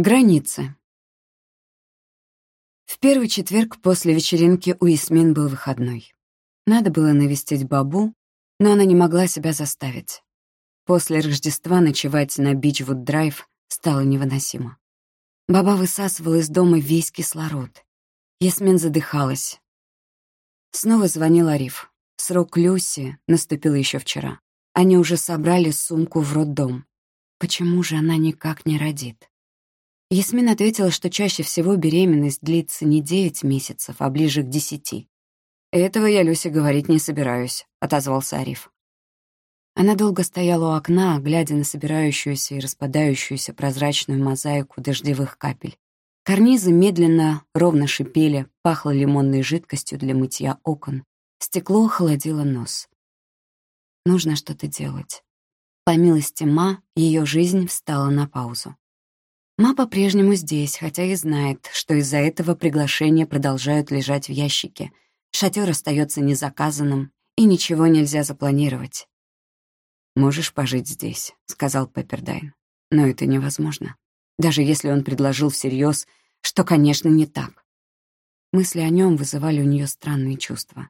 Границы. В первый четверг после вечеринки у Ясмин был выходной. Надо было навестить бабу, но она не могла себя заставить. После Рождества ночевать на Бичвуд-драйв стало невыносимо. Баба высасывала из дома весь кислород. Ясмин задыхалась. Снова звонил Ариф. Срок Люси наступил еще вчера. Они уже собрали сумку в роддом. Почему же она никак не родит? Ясмин ответила, что чаще всего беременность длится не девять месяцев, а ближе к десяти. «Этого я Люсе говорить не собираюсь», — отозвался Ариф. Она долго стояла у окна, глядя на собирающуюся и распадающуюся прозрачную мозаику дождевых капель. Карнизы медленно, ровно шипели, пахло лимонной жидкостью для мытья окон. Стекло холодило нос. Нужно что-то делать. По милости Ма, ее жизнь встала на паузу. Ма по-прежнему здесь, хотя и знает, что из-за этого приглашения продолжают лежать в ящике. Шатер остается незаказанным, и ничего нельзя запланировать. «Можешь пожить здесь», — сказал Пеппердайн. «Но это невозможно. Даже если он предложил всерьез, что, конечно, не так». Мысли о нем вызывали у нее странные чувства.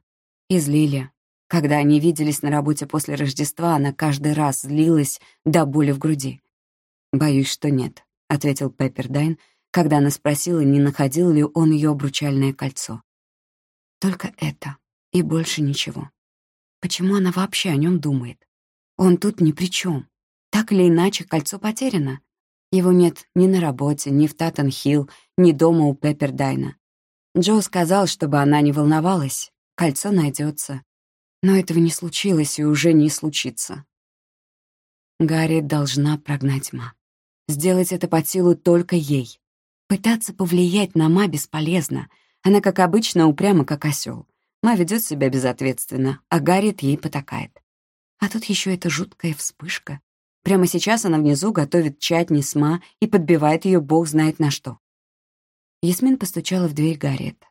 И злили. Когда они виделись на работе после Рождества, она каждый раз злилась до боли в груди. «Боюсь, что нет», ответил Пеппердайн, когда она спросила, не находил ли он ее обручальное кольцо. Только это и больше ничего. Почему она вообще о нем думает? Он тут ни при чем. Так или иначе, кольцо потеряно. Его нет ни на работе, ни в Таттон-Хилл, ни дома у Пеппердайна. Джо сказал, чтобы она не волновалась, кольцо найдется. Но этого не случилось и уже не случится. Гарри должна прогнать Ма. Сделать это под силу только ей. Пытаться повлиять на Ма бесполезно. Она, как обычно, упряма, как осел. Ма ведет себя безответственно, а Гарриет ей потакает. А тут еще эта жуткая вспышка. Прямо сейчас она внизу готовит чатни с Ма и подбивает ее бог знает на что. Ясмин постучала в дверь Гарриет.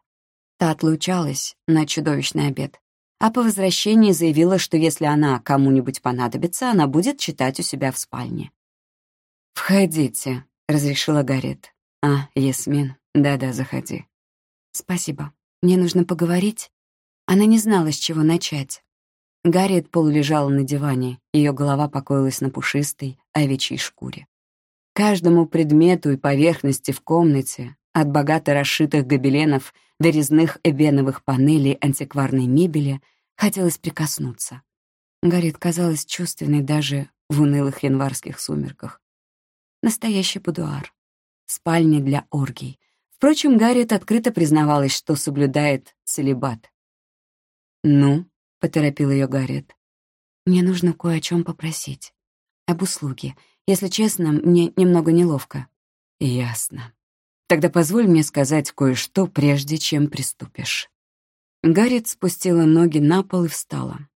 Та отлучалась на чудовищный обед, а по возвращении заявила, что если она кому-нибудь понадобится, она будет читать у себя в спальне. «Входите», — разрешила Гарет. «А, Ясмин, да-да, заходи». «Спасибо. Мне нужно поговорить». Она не знала, с чего начать. Гарриет полулежала на диване, ее голова покоилась на пушистой овечьей шкуре. Каждому предмету и поверхности в комнате, от богато расшитых гобеленов до резных эбеновых панелей антикварной мебели, хотелось прикоснуться. Гарриет казалась чувственной даже в унылых январских сумерках. Настоящий будуар. Спальня для оргий. Впрочем, Гарриет открыто признавалась, что соблюдает целебат. «Ну?» — поторопил ее Гарриет. «Мне нужно кое о чем попросить. Об услуге. Если честно, мне немного неловко». «Ясно. Тогда позволь мне сказать кое-что, прежде чем приступишь». Гарриет спустила ноги на пол и встала.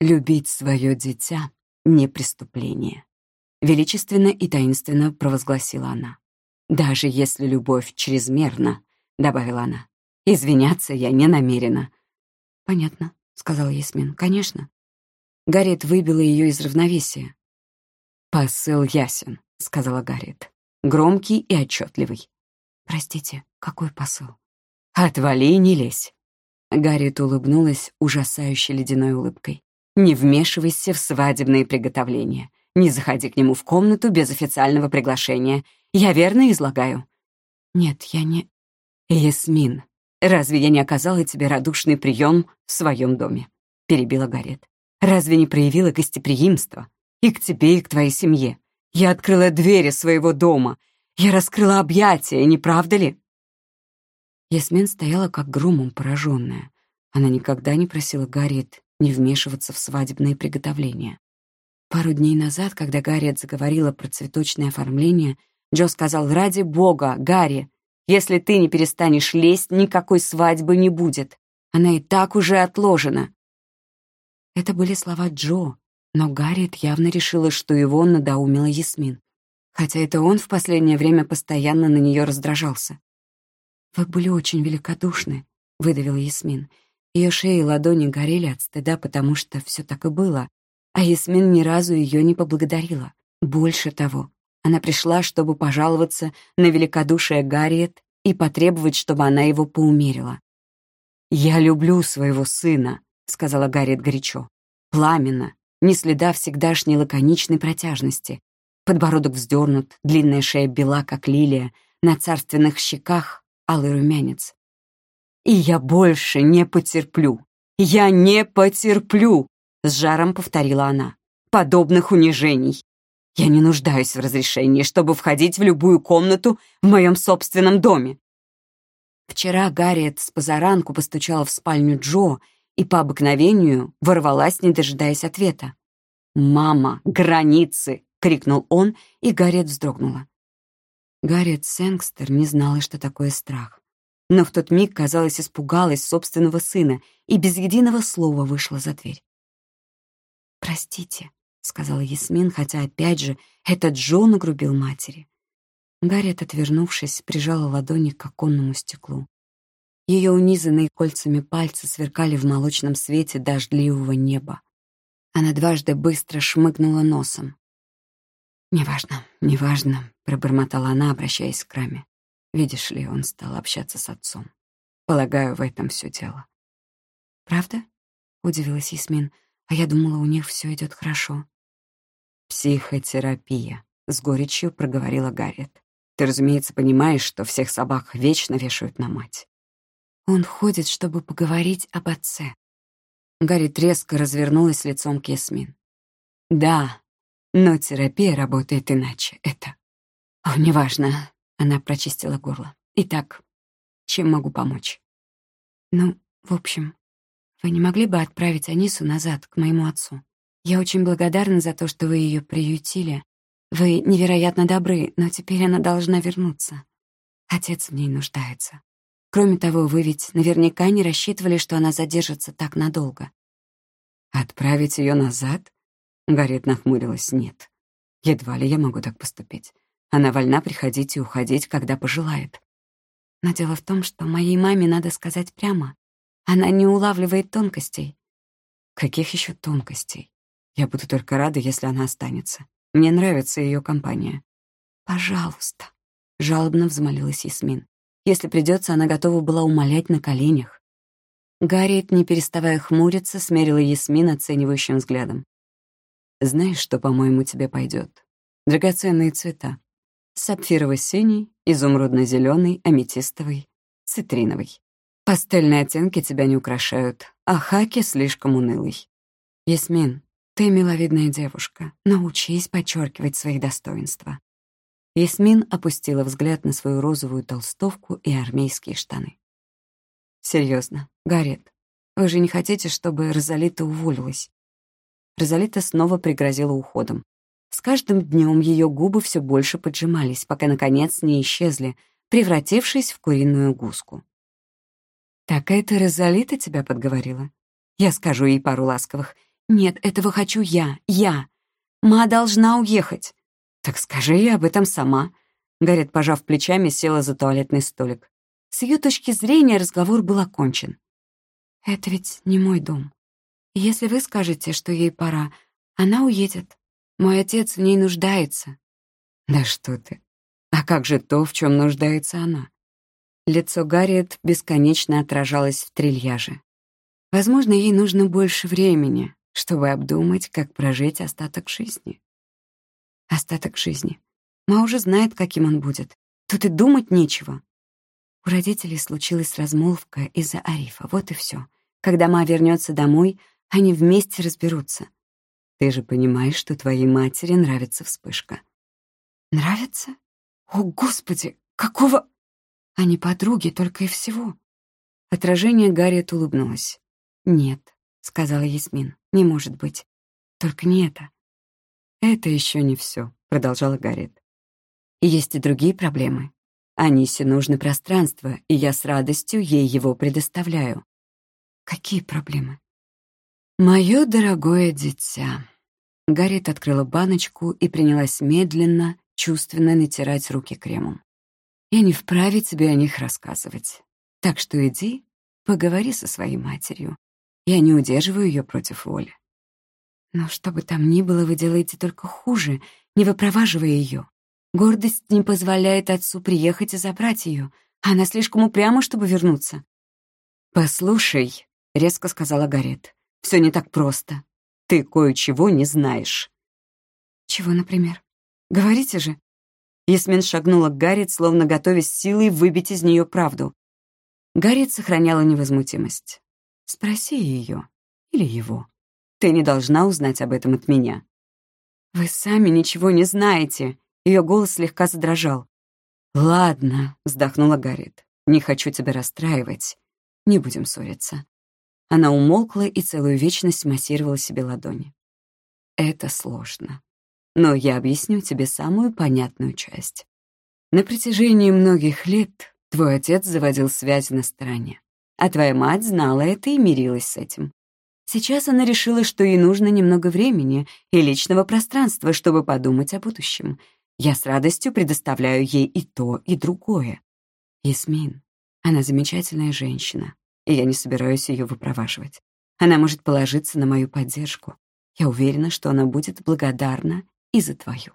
«Любить свое дитя — не преступление. Величественно и таинственно провозгласила она. «Даже если любовь чрезмерна», — добавила она, — «извиняться я не намерена». «Понятно», — сказал Ясмин, — «конечно». Гарриет выбила ее из равновесия. «Посыл ясен», — сказала Гарриет. «Громкий и отчетливый». «Простите, какой посыл?» «Отвали и не лезь». Гарриет улыбнулась ужасающей ледяной улыбкой. «Не вмешивайся в свадебные приготовления. Не заходи к нему в комнату без официального приглашения. Я верно излагаю?» «Нет, я не...» «Ясмин, разве я не оказала тебе радушный прием в своем доме?» — перебила Гарет. «Разве не проявила гостеприимство? И к тебе, и к твоей семье. Я открыла двери своего дома. Я раскрыла объятия, не правда ли?» Ясмин стояла как громом пораженная. Она никогда не просила Гарриет не вмешиваться в свадебные приготовления. Пару дней назад, когда Гарриет заговорила про цветочное оформление, Джо сказал, «Ради бога, Гарри, если ты не перестанешь лезть, никакой свадьбы не будет. Она и так уже отложена». Это были слова Джо, но Гарриет явно решила, что его надоумила Ясмин. Хотя это он в последнее время постоянно на нее раздражался. «Вы были очень великодушны», — выдавила Ясмин. Ее шея и ладони горели от стыда, потому что все так и было. А Ясмин ни разу ее не поблагодарила. Больше того, Она пришла, чтобы пожаловаться на великодушие Гарриет и потребовать, чтобы она его поумерила. «Я люблю своего сына», — сказала Гарриет горячо. «Пламенно, ни следа всегдашней лаконичной протяжности. Подбородок вздернут, длинная шея бела, как лилия, на царственных щеках алый румянец. «И я больше не потерплю! Я не потерплю!» — с жаром повторила она. «Подобных унижений! Я не нуждаюсь в разрешении, чтобы входить в любую комнату в моем собственном доме. Вчера Гарриет с позаранку постучала в спальню Джо и по обыкновению ворвалась, не дожидаясь ответа. «Мама, границы!» — крикнул он, и Гарриет вздрогнула. Гарриет Сэнгстер не знала, что такое страх. Но в тот миг, казалось, испугалась собственного сына и без единого слова вышла за дверь. «Простите», — сказала Ясмин, хотя, опять же, этот Джо нагрубил матери. Гарриет, отвернувшись, прижала ладони к оконному стеклу. Ее унизанные кольцами пальцы сверкали в молочном свете дождливого неба. Она дважды быстро шмыгнула носом. «Неважно, неважно», — пробормотала она, обращаясь к раме. «Видишь ли, он стал общаться с отцом. Полагаю, в этом все дело». «Правда?» — удивилась Ясмин. «А я думала, у них все идет хорошо». «Психотерапия», — с горечью проговорила Гарриет. «Ты, разумеется, понимаешь, что всех собак вечно вешают на мать». «Он ходит, чтобы поговорить об отце». Гарри резко развернулась лицом к Ясмин. «Да, но терапия работает иначе. Это... О, неважно». Она прочистила горло. «Итак, чем могу помочь?» «Ну, в общем, вы не могли бы отправить Анису назад, к моему отцу?» Я очень благодарна за то, что вы ее приютили. Вы невероятно добры, но теперь она должна вернуться. Отец в ней нуждается. Кроме того, вы ведь наверняка не рассчитывали, что она задержится так надолго. Отправить ее назад? Гарриет нахмурилась. Нет. Едва ли я могу так поступить. Она вольна приходить и уходить, когда пожелает. Но дело в том, что моей маме надо сказать прямо. Она не улавливает тонкостей. Каких еще тонкостей? Я буду только рада, если она останется. Мне нравится ее компания. Пожалуйста, жалобно взмолилась Ясмин. Если придется, она готова была умолять на коленях. Гарриет, не переставая хмуриться, смерила Ясмин оценивающим взглядом. «Знаешь, что, по-моему, тебе пойдет? Драгоценные цвета. Сапфирово-синий, изумрудно-зеленый, аметистовый, цитриновый. Пастельные оттенки тебя не украшают, а хаки слишком унылый. Ясмин, ты миловидная девушка, научись подчеркивать свои достоинства. Ясмин опустила взгляд на свою розовую толстовку и армейские штаны. Серьезно, Гарет, вы же не хотите, чтобы Розалита уволилась? Розалита снова пригрозила уходом. С каждым днем ее губы все больше поджимались, пока, наконец, не исчезли, превратившись в куриную гуску. «Так это Розалита тебя подговорила?» Я скажу ей пару ласковых «Нет, этого хочу я, я. Ма должна уехать». «Так скажи ей об этом сама». Гарет, пожав плечами, села за туалетный столик. С ее точки зрения разговор был окончен. «Это ведь не мой дом. Если вы скажете, что ей пора, она уедет. Мой отец в ней нуждается». «Да что ты! А как же то, в чем нуждается она?» Лицо Гарриет бесконечно отражалось в трильяже. Возможно, ей нужно больше времени, чтобы обдумать, как прожить остаток жизни. Остаток жизни. Ма уже знает, каким он будет. Тут и думать нечего. У родителей случилась размолвка из-за Арифа. Вот и все. Когда Ма вернется домой, они вместе разберутся. Ты же понимаешь, что твоей матери нравится вспышка. Нравится? О, Господи, какого... Они подруги только и всего. Отражение Гарриет улыбнулось. Нет, — сказала Ясмин. «Не может быть. Только не это». «Это еще не все», — продолжала Гарриет. «Есть и другие проблемы. Анисе нужно пространство, и я с радостью ей его предоставляю». «Какие проблемы?» «Мое дорогое дитя». Гарриет открыла баночку и принялась медленно, чувственно натирать руки кремом. «Я не вправе тебе о них рассказывать. Так что иди, поговори со своей матерью. Я не удерживаю ее против воли. Но что бы там ни было, вы делаете только хуже, не выпроваживая ее. Гордость не позволяет отцу приехать и забрать ее. Она слишком упряма, чтобы вернуться. «Послушай», — резко сказала Гарет, — «все не так просто. Ты кое-чего не знаешь». «Чего, например? Говорите же». Ясмин шагнула к Гарет, словно готовясь силой выбить из нее правду. Гарет сохраняла невозмутимость. «Спроси ее или его. Ты не должна узнать об этом от меня». «Вы сами ничего не знаете», — ее голос слегка задрожал. «Ладно», — вздохнула Гарет. «Не хочу тебя расстраивать. Не будем ссориться». Она умолкла и целую вечность массировала себе ладони. «Это сложно. Но я объясню тебе самую понятную часть. На протяжении многих лет твой отец заводил связи на стороне, а твоя мать знала это и мирилась с этим. Сейчас она решила, что ей нужно немного времени и личного пространства, чтобы подумать о будущем — я с радостью предоставляю ей и то, и другое. Ясмин, она замечательная женщина, и я не собираюсь ее выпроваживать. Она может положиться на мою поддержку. Я уверена, что она будет благодарна и за твою.